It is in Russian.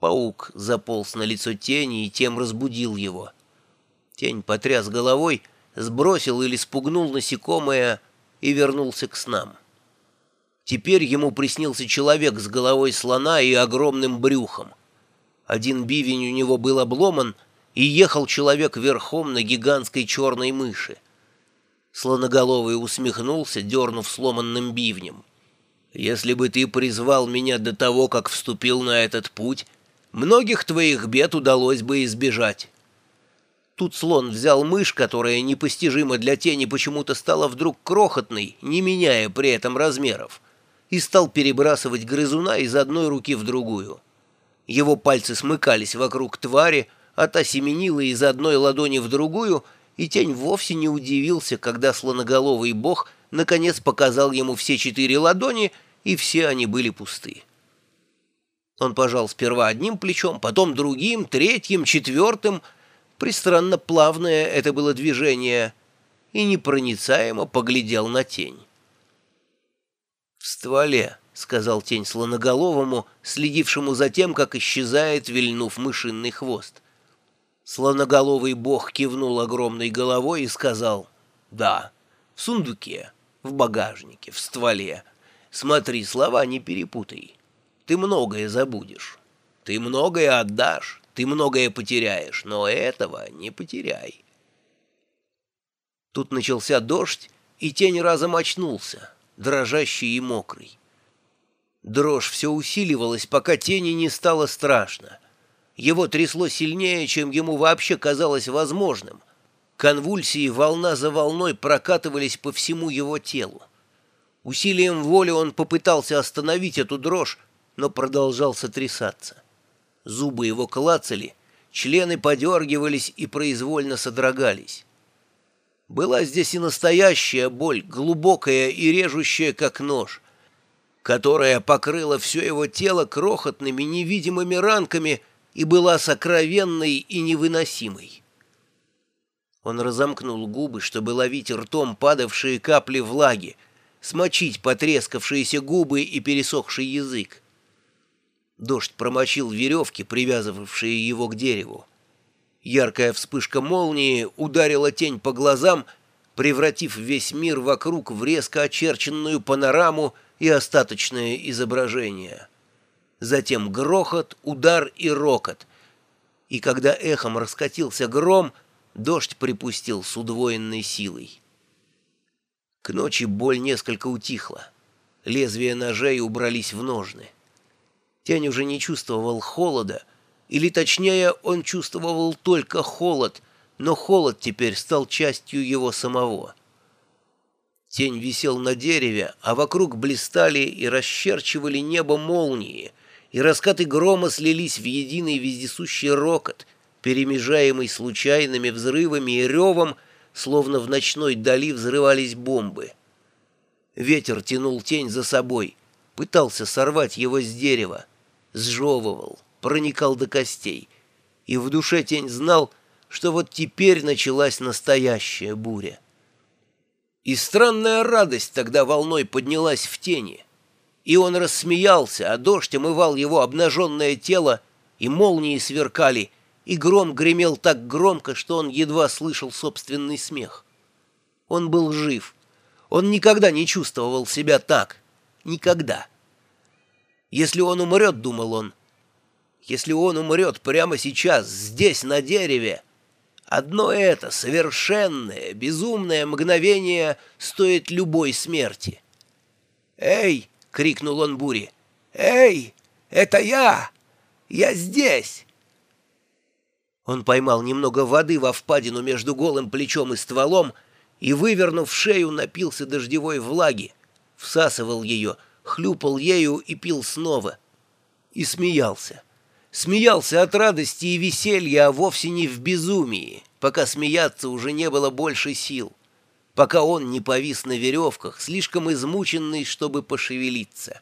Паук заполз на лицо тени и тем разбудил его. Тень потряс головой, сбросил или спугнул насекомое и вернулся к снам. Теперь ему приснился человек с головой слона и огромным брюхом. Один бивень у него был обломан, и ехал человек верхом на гигантской черной мыши. Слоноголовый усмехнулся, дернув сломанным бивнем. «Если бы ты призвал меня до того, как вступил на этот путь, многих твоих бед удалось бы избежать». Тут слон взял мышь, которая непостижимо для тени почему-то стала вдруг крохотной, не меняя при этом размеров, и стал перебрасывать грызуна из одной руки в другую. Его пальцы смыкались вокруг твари, а та семенила из одной ладони в другую, и тень вовсе не удивился, когда слоноголовый бог наконец показал ему все четыре ладони, и все они были пусты. Он пожал сперва одним плечом, потом другим, третьим, четвертым. Пристранно плавное это было движение, и непроницаемо поглядел на тень. «В стволе», — сказал тень слоноголовому, следившему за тем, как исчезает, вильнув мышиный хвост. Слоноголовый бог кивнул огромной головой и сказал, «Да, в сундуке, в багажнике, в стволе. Смотри, слова не перепутай. Ты многое забудешь, ты многое отдашь, ты многое потеряешь, но этого не потеряй». Тут начался дождь, и тень разом очнулся дрожащий и мокрый. Дрожь все усиливалась, пока тени не стало страшно. Его трясло сильнее, чем ему вообще казалось возможным. Конвульсии волна за волной прокатывались по всему его телу. Усилием воли он попытался остановить эту дрожь, но продолжал сотрясаться. Зубы его клацали, члены подергивались и произвольно содрогались. Была здесь и настоящая боль, глубокая и режущая, как нож, которая покрыла все его тело крохотными невидимыми ранками и была сокровенной и невыносимой. Он разомкнул губы, чтобы ловить ртом падавшие капли влаги, смочить потрескавшиеся губы и пересохший язык. Дождь промочил веревки, привязывавшие его к дереву. Яркая вспышка молнии ударила тень по глазам, превратив весь мир вокруг в резко очерченную панораму и остаточное изображение. Затем грохот, удар и рокот. И когда эхом раскатился гром, дождь припустил с удвоенной силой. К ночи боль несколько утихла. Лезвия ножей убрались в ножны. Тень уже не чувствовал холода, или точнее, он чувствовал только холод, но холод теперь стал частью его самого. Тень висел на дереве, а вокруг блистали и расчерчивали небо молнии, и раскаты грома слились в единый вездесущий рокот, перемежаемый случайными взрывами и ревом, словно в ночной дали взрывались бомбы. Ветер тянул тень за собой, пытался сорвать его с дерева, сжевывал проникал до костей, и в душе тень знал, что вот теперь началась настоящая буря. И странная радость тогда волной поднялась в тени, и он рассмеялся, а дождь омывал его обнаженное тело, и молнии сверкали, и гром гремел так громко, что он едва слышал собственный смех. Он был жив. Он никогда не чувствовал себя так. Никогда. Если он умрет, думал он, если он умрет прямо сейчас, здесь, на дереве, одно это совершенное, безумное мгновение стоит любой смерти. «Эй!» — крикнул он буре. «Эй! Это я! Я здесь!» Он поймал немного воды во впадину между голым плечом и стволом и, вывернув шею, напился дождевой влаги, всасывал ее, хлюпал ею и пил снова. И смеялся смеялся от радости и веселья, а вовсе не в безумии, пока смеяться уже не было больше сил, пока он не повис на веревках, слишком измученный, чтобы пошевелиться.